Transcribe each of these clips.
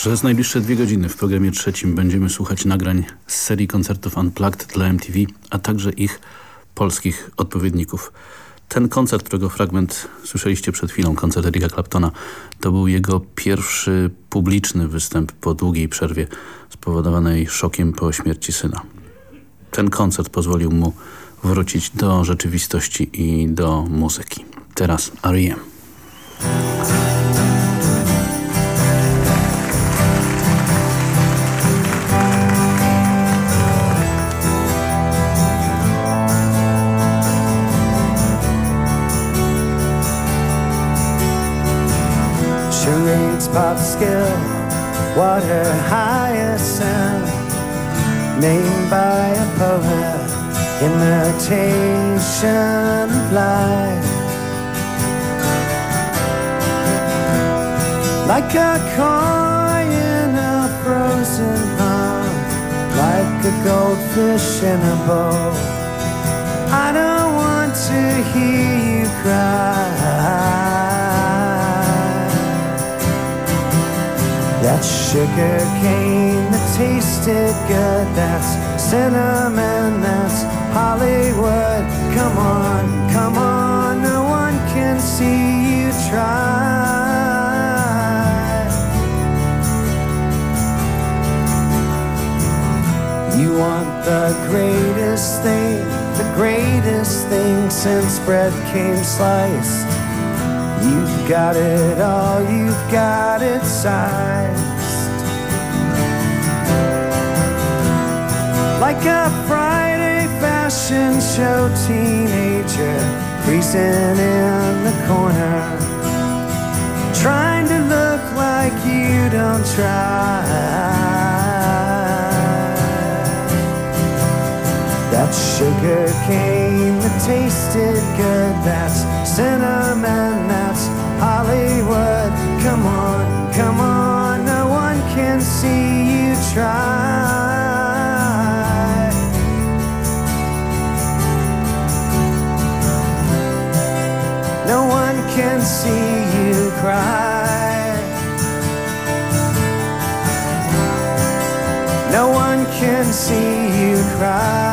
Przez najbliższe dwie godziny w programie trzecim będziemy słuchać nagrań z serii koncertów Unplugged dla MTV, a także ich polskich odpowiedników. Ten koncert, którego fragment słyszeliście przed chwilą, koncert Erika Claptona, to był jego pierwszy publiczny występ po długiej przerwie spowodowanej szokiem po śmierci syna. Ten koncert pozwolił mu wrócić do rzeczywistości i do muzyki. Teraz R.E.M. pop skill, what her highest sound, named by a poet, imitation of life. Like a koi in a frozen pond, like a goldfish in a bowl. I don't want to hear you cry. Sugar cane that tasted good. That's cinnamon. That's Hollywood. Come on, come on. No one can see you try. You want the greatest thing, the greatest thing since bread came sliced. You've got it all, you've got it sized. Like a Friday fashion show teenager freezing in the corner. Trying to look like you don't try. That sugar cane that tasted good, that's cinnamon, that's Hollywood. Come on, come on, no one can see you try. cry. No one can see you cry.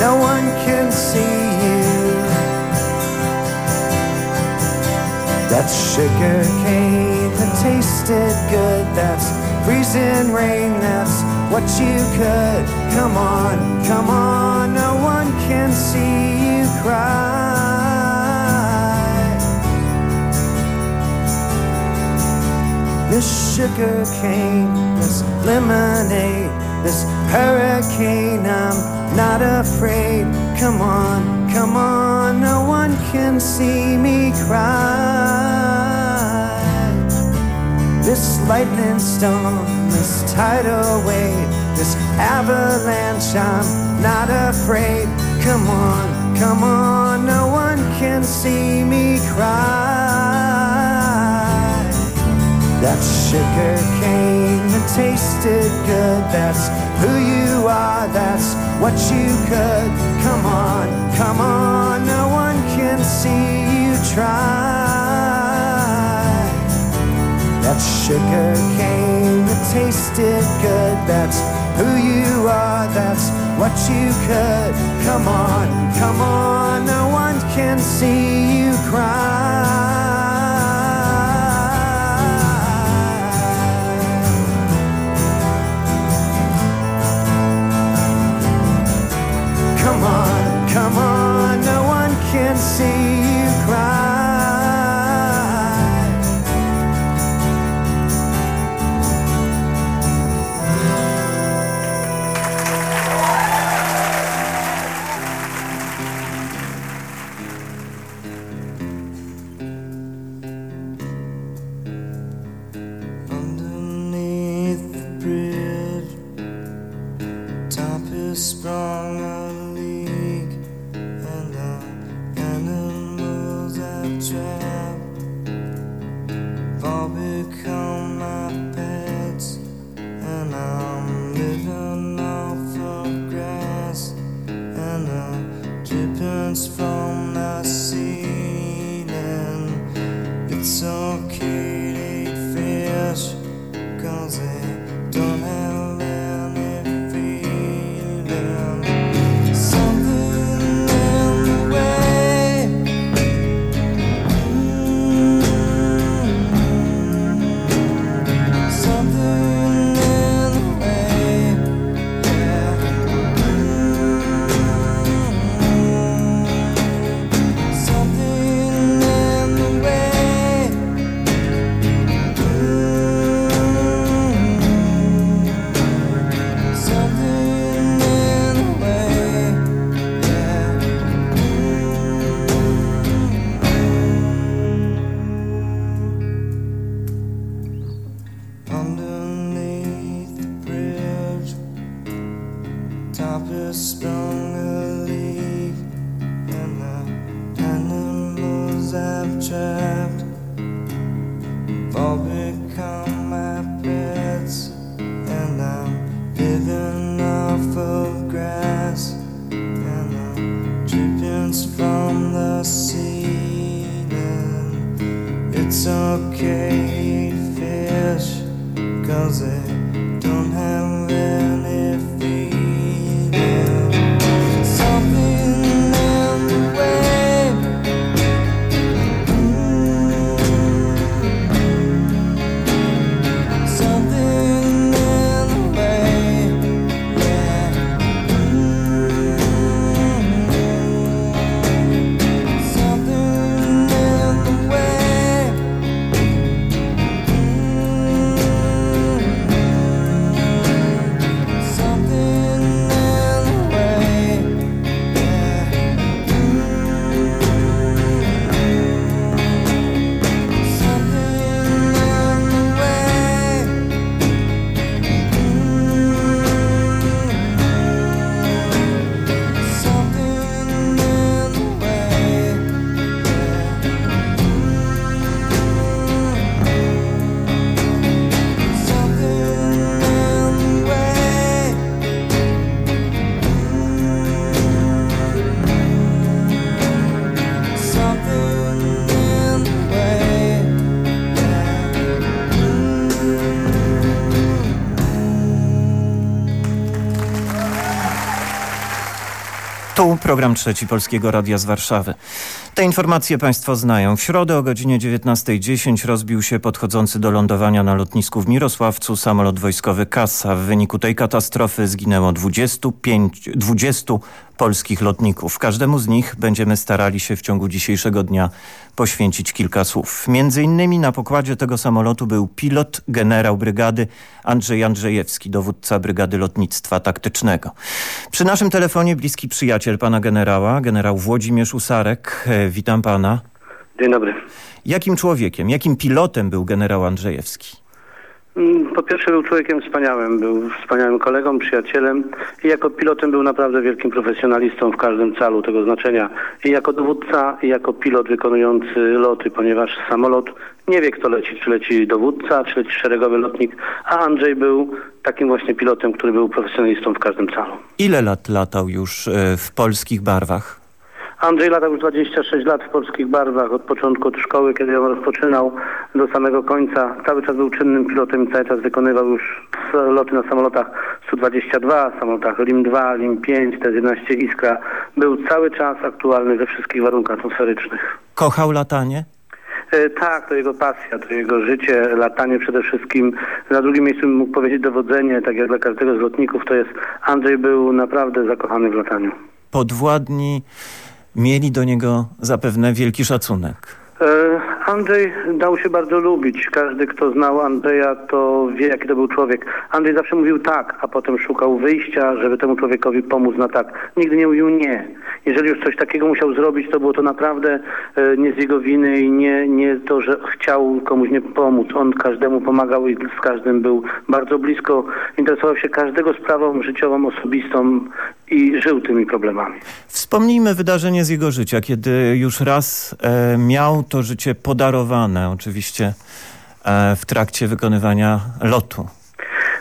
No one can see you. That sugar cane that tasted good, that's freezing rain, that's what you could. Come on, come on, no one can see cry. This sugar cane, this lemonade, this hurricane. I'm not afraid. Come on, come on. No one can see me cry. This lightning storm, this tidal wave, this avalanche, I'm not afraid. Come on, come on, no one can see me cry. That sugar cane that tasted good, that's who you are, that's what you could. Come on, come on, no one can see you try. That sugar cane that tasted good, that's who you are, that's what you could. Come on, come on, no one can see you cry. Tu program trzeci Polskiego Radia z Warszawy. Te informacje Państwo znają. W środę o godzinie 19.10 rozbił się podchodzący do lądowania na lotnisku w Mirosławcu samolot wojskowy Kasa. W wyniku tej katastrofy zginęło 25, 20 polskich lotników. Każdemu z nich będziemy starali się w ciągu dzisiejszego dnia poświęcić kilka słów. Między innymi na pokładzie tego samolotu był pilot, generał brygady Andrzej Andrzejewski, dowódca Brygady Lotnictwa Taktycznego. Przy naszym telefonie bliski przyjaciel pana generała, generał Włodzimierz Usarek. E, witam pana. Dzień dobry. Jakim człowiekiem, jakim pilotem był generał Andrzejewski? Mm, po pierwsze był człowiekiem wspaniałym, był wspaniałym kolegą, przyjacielem i jako pilotem był naprawdę wielkim profesjonalistą w każdym calu tego znaczenia. I jako dowódca i jako pilot wykonujący loty, ponieważ samolot nie wie kto leci, czy leci dowódca, czy leci szeregowy lotnik, a Andrzej był takim właśnie pilotem, który był profesjonalistą w każdym calu. Ile lat latał już e, w polskich barwach? Andrzej latał już 26 lat w polskich barwach, od początku od szkoły, kiedy ją rozpoczynał, do samego końca. Cały czas był czynnym pilotem i cały czas wykonywał już loty na samolotach Su-22, samolotach LIM-2, LIM-5, T-11 Iskra. Był cały czas aktualny we wszystkich warunkach atmosferycznych. Kochał latanie? E, tak, to jego pasja, to jego życie, latanie przede wszystkim. Na drugim miejscu mógł powiedzieć dowodzenie, tak jak dla każdego z lotników, to jest Andrzej był naprawdę zakochany w lataniu. Podwładni mieli do niego zapewne wielki szacunek. E, Andrzej dał się bardzo lubić. Każdy, kto znał Andrzeja, to wie, jaki to był człowiek. Andrzej zawsze mówił tak, a potem szukał wyjścia, żeby temu człowiekowi pomóc na tak. Nigdy nie mówił nie. Jeżeli już coś takiego musiał zrobić, to było to naprawdę e, nie z jego winy i nie, nie to, że chciał komuś nie pomóc. On każdemu pomagał i z każdym był bardzo blisko. Interesował się każdego sprawą życiową, osobistą i żył tymi problemami. Wspomnijmy wydarzenie z jego życia, kiedy już raz e, miał to życie podarowane, oczywiście e, w trakcie wykonywania lotu.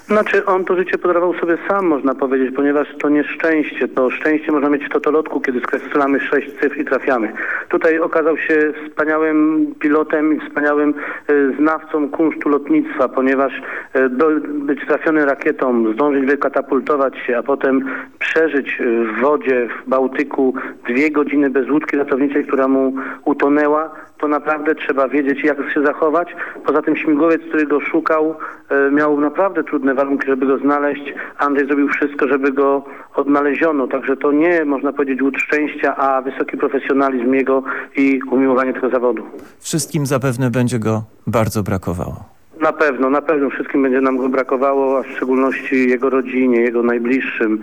Znaczy on to życie podarował sobie sam, można powiedzieć, ponieważ to nie szczęście. To szczęście można mieć w totolotku, kiedy skreślamy sześć cyfr i trafiamy. Tutaj okazał się wspaniałym pilotem i wspaniałym e, znawcą kunsztu lotnictwa, ponieważ e, do, być trafiony rakietą, zdążyć wykatapultować się, a potem przeżyć w wodzie w Bałtyku dwie godziny bez łódki ratowniczej, która mu utonęła, to naprawdę trzeba wiedzieć, jak się zachować. Poza tym śmigłowiec, który go szukał, e, miał naprawdę trudne warunki, żeby go znaleźć. Andrzej zrobił wszystko, żeby go odnaleziono. Także to nie, można powiedzieć, łód szczęścia, a wysoki profesjonalizm jego i umiłowanie tego zawodu. Wszystkim zapewne będzie go bardzo brakowało. Na pewno, na pewno wszystkim będzie nam go brakowało, a w szczególności jego rodzinie, jego najbliższym,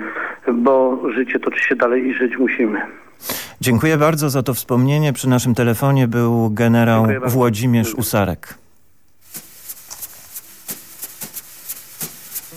bo życie toczy się dalej i żyć musimy. Dziękuję bardzo za to wspomnienie. Przy naszym telefonie był generał Włodzimierz Usarek.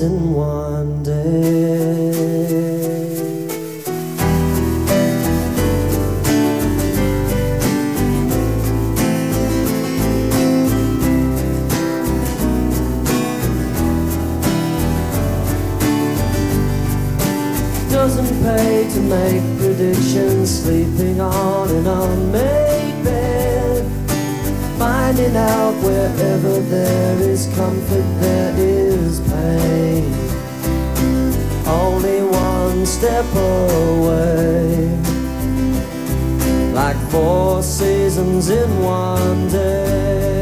ends in one day. doesn't pay to make predictions, sleeping on an unmade bed. Finding out wherever there is comfort, there is away, only one step away, like four seasons in one day.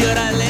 should I let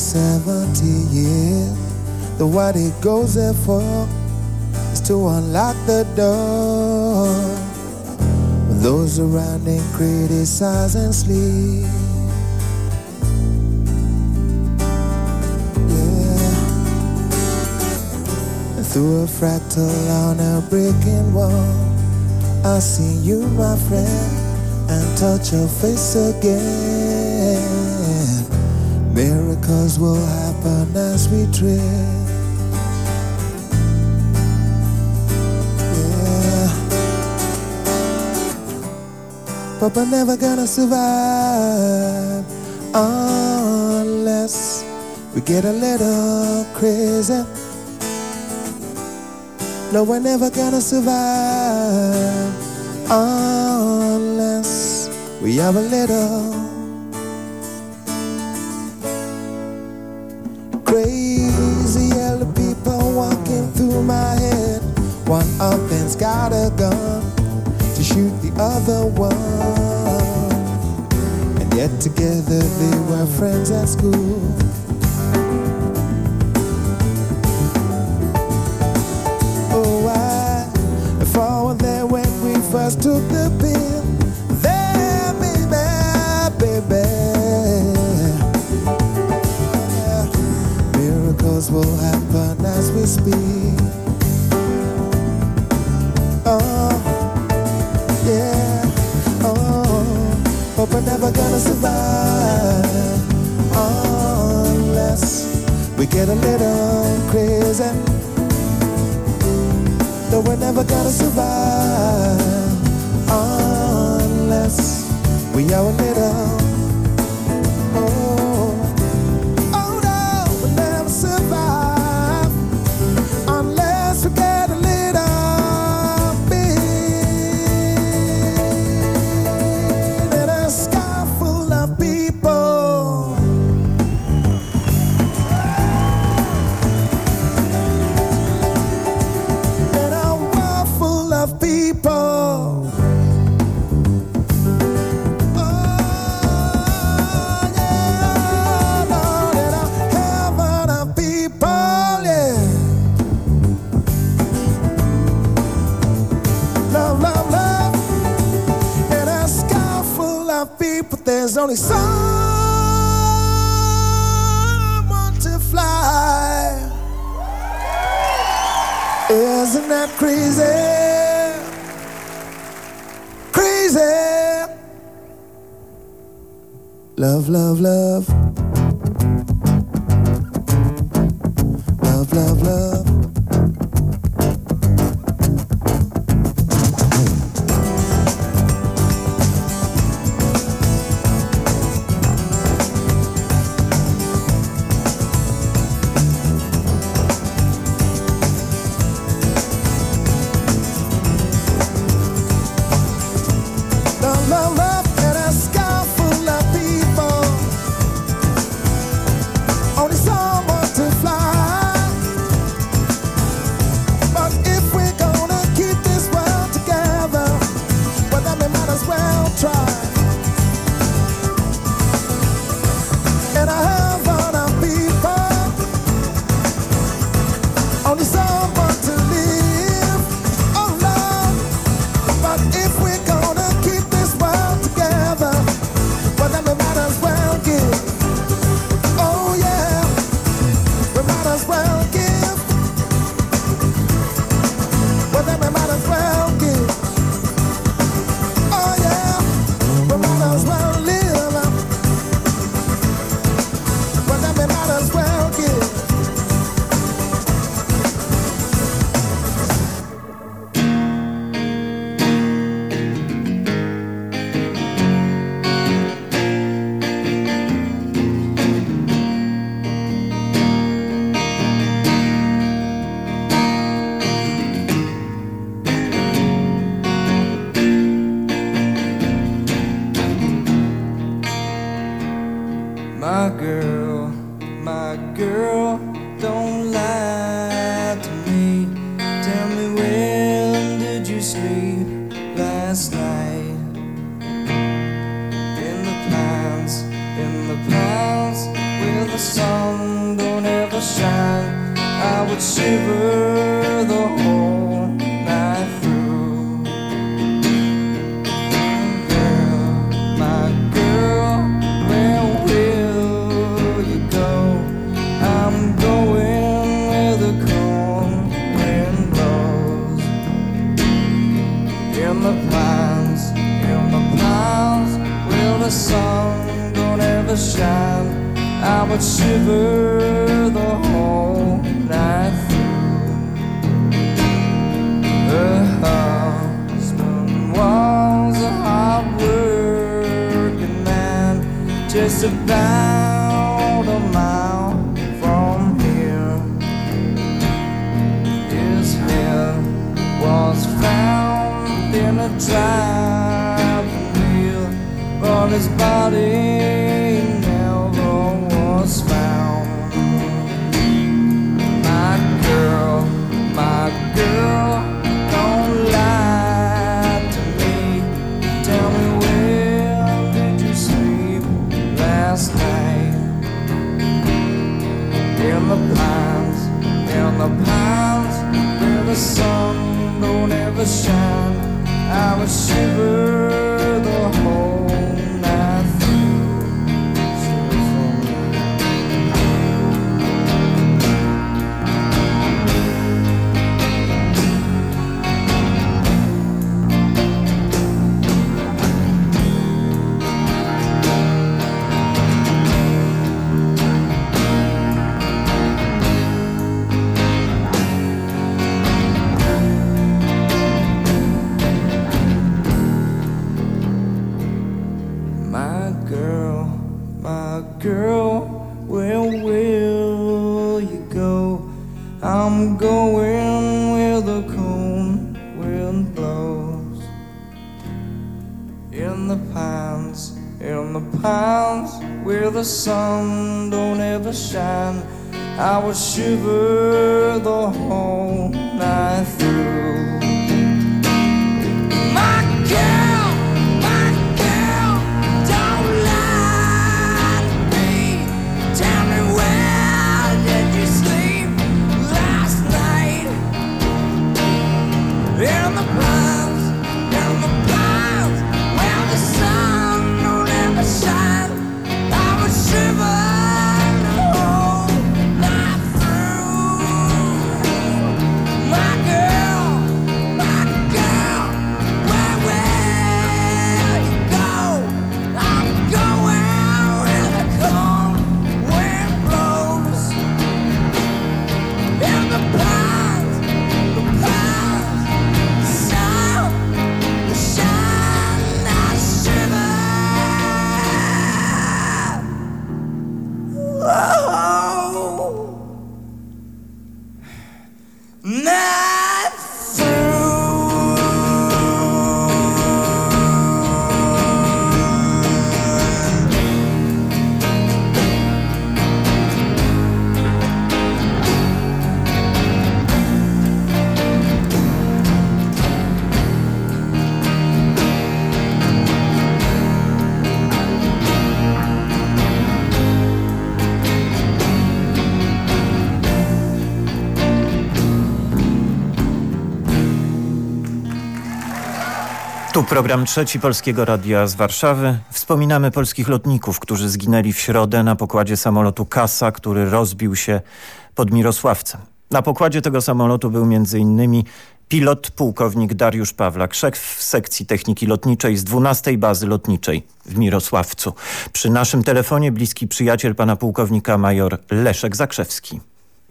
70 years. The what it goes there for is to unlock the door. When those around him criticize and sleep. Yeah. Through a fractal on a breaking wall, I see you, my friend, and touch your face again. Miracles will happen as we drift. Yeah. But we're never gonna survive unless we get a little crazy. No, we're never gonna survive unless we have a little got a gun to shoot the other one, and yet together they were friends at school. Oh, I forward there when we first took the pill. There, baby, baby. Miracles will happen as we speak. Never gonna survive unless we get a little crazy. No, we're never gonna survive unless we are a little. Only someone to fly. Isn't that crazy? Crazy. Love, love, love. Love, a driving wheel, but his body never was found. My girl, my girl, don't lie to me. Tell me where did you sleep last night? In the pines, in the pines, where the sun don't ever shine. Shiver the whole night through. My girl, my girl, don't lie to me. Tell me where did you sleep last night? In the pines, Tu program trzeci Polskiego Radia z Warszawy. Wspominamy polskich lotników, którzy zginęli w środę na pokładzie samolotu Kasa, który rozbił się pod Mirosławcem. Na pokładzie tego samolotu był m.in. pilot pułkownik Dariusz Pawlak, szef sekcji techniki lotniczej z 12 bazy lotniczej w Mirosławcu. Przy naszym telefonie bliski przyjaciel pana pułkownika major Leszek Zakrzewski.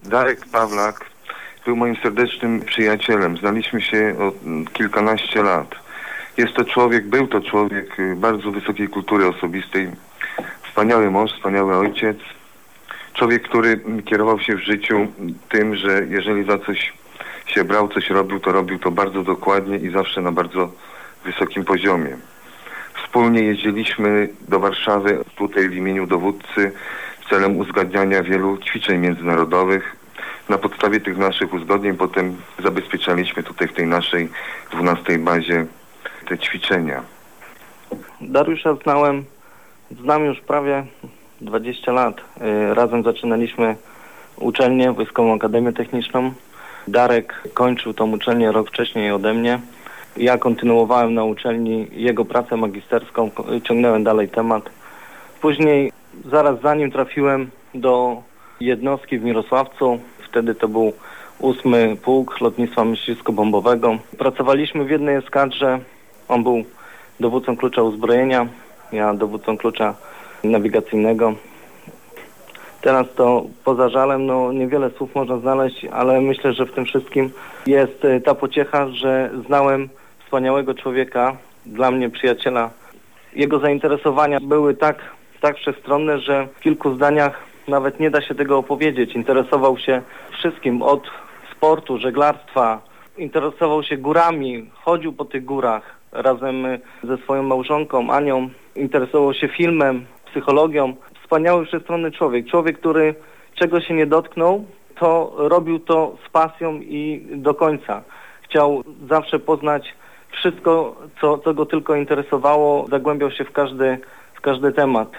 Darek Pawlak był moim serdecznym przyjacielem. Znaliśmy się od mm, kilkanaście lat. Jest to człowiek, był to człowiek y, bardzo wysokiej kultury osobistej. Wspaniały mąż, wspaniały ojciec. Człowiek, który kierował się w życiu tym, że jeżeli za coś się brał, coś robił, to robił to bardzo dokładnie i zawsze na bardzo wysokim poziomie. Wspólnie jeździliśmy do Warszawy tutaj w imieniu dowódcy celem uzgadniania wielu ćwiczeń międzynarodowych. Na podstawie tych naszych uzgodnień potem zabezpieczaliśmy tutaj w tej naszej 12 bazie te ćwiczenia. Dariusza znałem, znam już prawie 20 lat. Y, Razem zaczynaliśmy uczelnię, Wojskową Akademię Techniczną. Darek kończył tą uczelnię rok wcześniej ode mnie. Ja kontynuowałem na uczelni jego pracę magisterską, ciągnąłem dalej temat. Później, zaraz za nim trafiłem do jednostki w Mirosławcu. Wtedy to był ósmy pułk lotnictwa myśliwsko-bombowego. Pracowaliśmy w jednej eskadrze. On był dowódcą klucza uzbrojenia, ja dowódcą klucza nawigacyjnego. Teraz to poza żalem, no niewiele słów można znaleźć, ale myślę, że w tym wszystkim jest e, ta pociecha, że znałem wspaniałego człowieka, dla mnie przyjaciela. Jego zainteresowania były tak, tak wszechstronne, że w kilku zdaniach nawet nie da się tego opowiedzieć. Interesował się wszystkim, od sportu, żeglarstwa, interesował się górami, chodził po tych górach razem y, ze swoją małżonką Anią, interesował się filmem, psychologią. Wspaniały, wszechstronny człowiek. Człowiek, który czego się nie dotknął, to robił to z pasją i do końca. Chciał zawsze poznać wszystko, co, co go tylko interesowało, zagłębiał się w każdy, w każdy temat.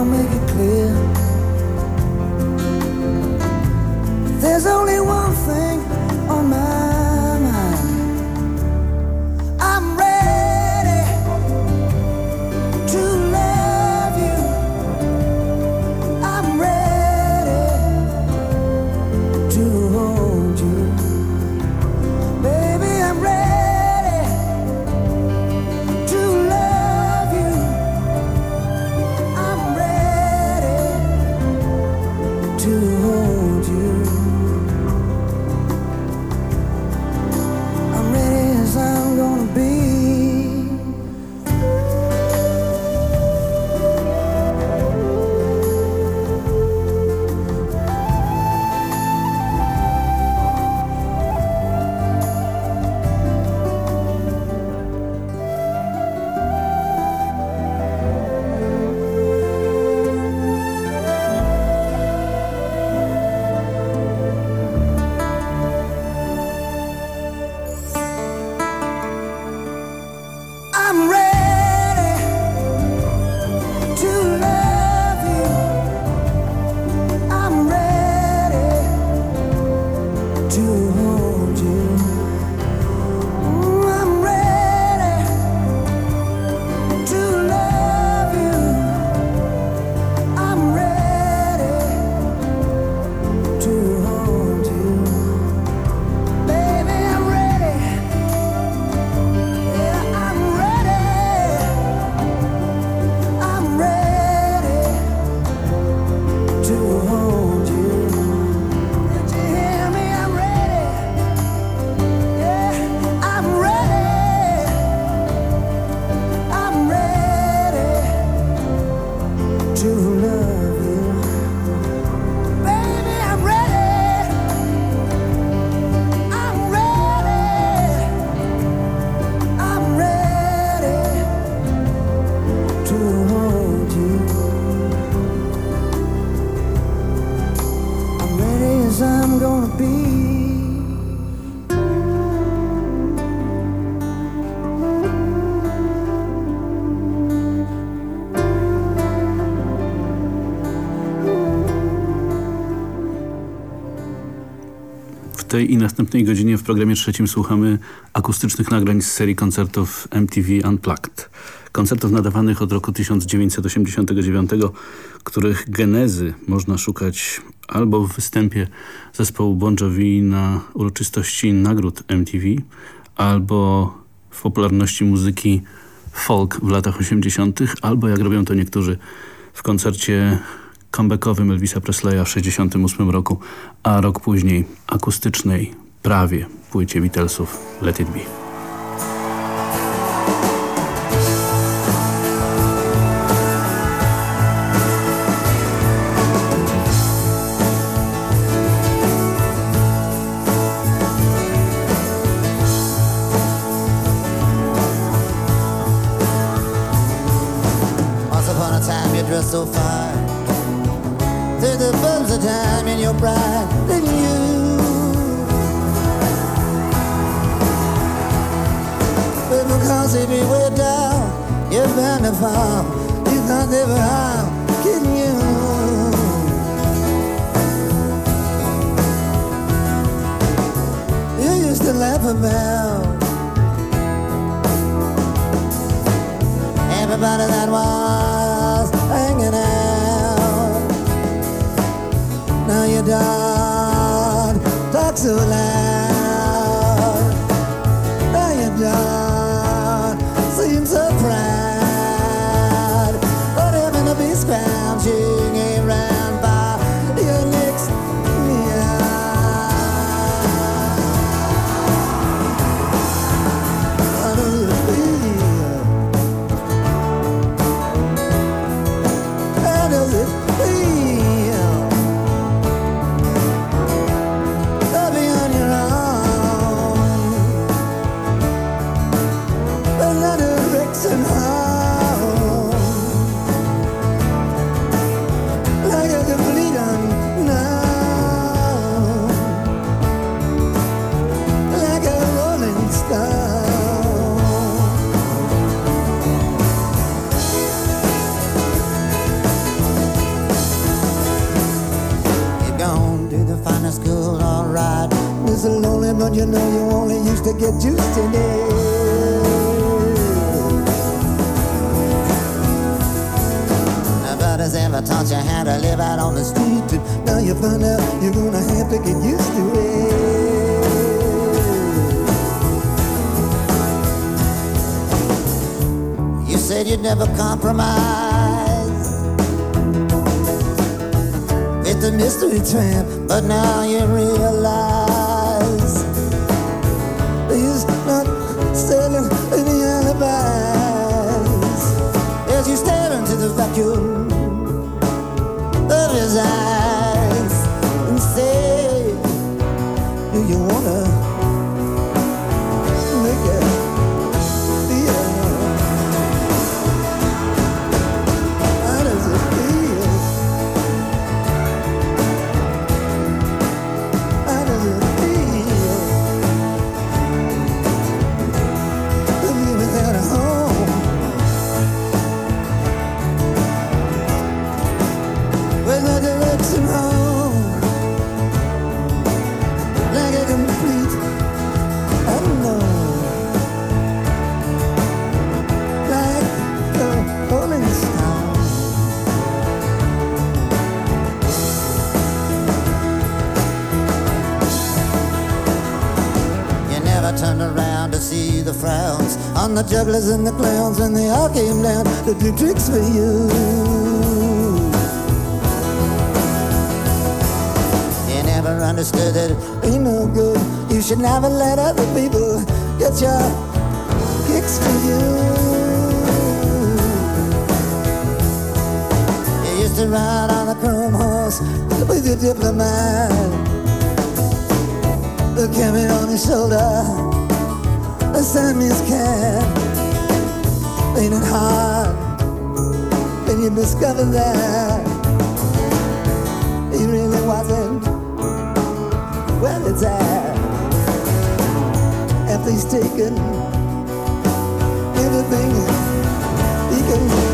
I'll make it clear. tej i następnej godzinie w programie trzecim słuchamy akustycznych nagrań z serii koncertów MTV Unplugged. Koncertów nadawanych od roku 1989, których genezy można szukać albo w występie zespołu Bon Jovi na uroczystości nagród MTV, albo w popularności muzyki folk w latach 80., albo jak robią to niektórzy w koncercie comebackowym Elvisa Presleya w 1968 roku, a rok później akustycznej, prawie płycie Beatlesów Let It Be. Your pride in you. But because if you went down, you're bound to fall. You they were all kidding you. You used to laugh about everybody that was Now you don't talk you know you only used to get used to it. Nobody's ever taught you how to live out on the street. Now you find out you're gonna have to get used to it. You said you'd never compromise with the mystery tramp, but now you realize on the jugglers and the clowns when they all came down to do tricks for you. You never understood that it ain't no good. You should never let other people get your kicks for you. You used to ride on a chrome horse with your diplomat. The carried on his shoulder, Siamese cat. Ain't it hard when you discover that he really wasn't where it's at? After he's taken everything he can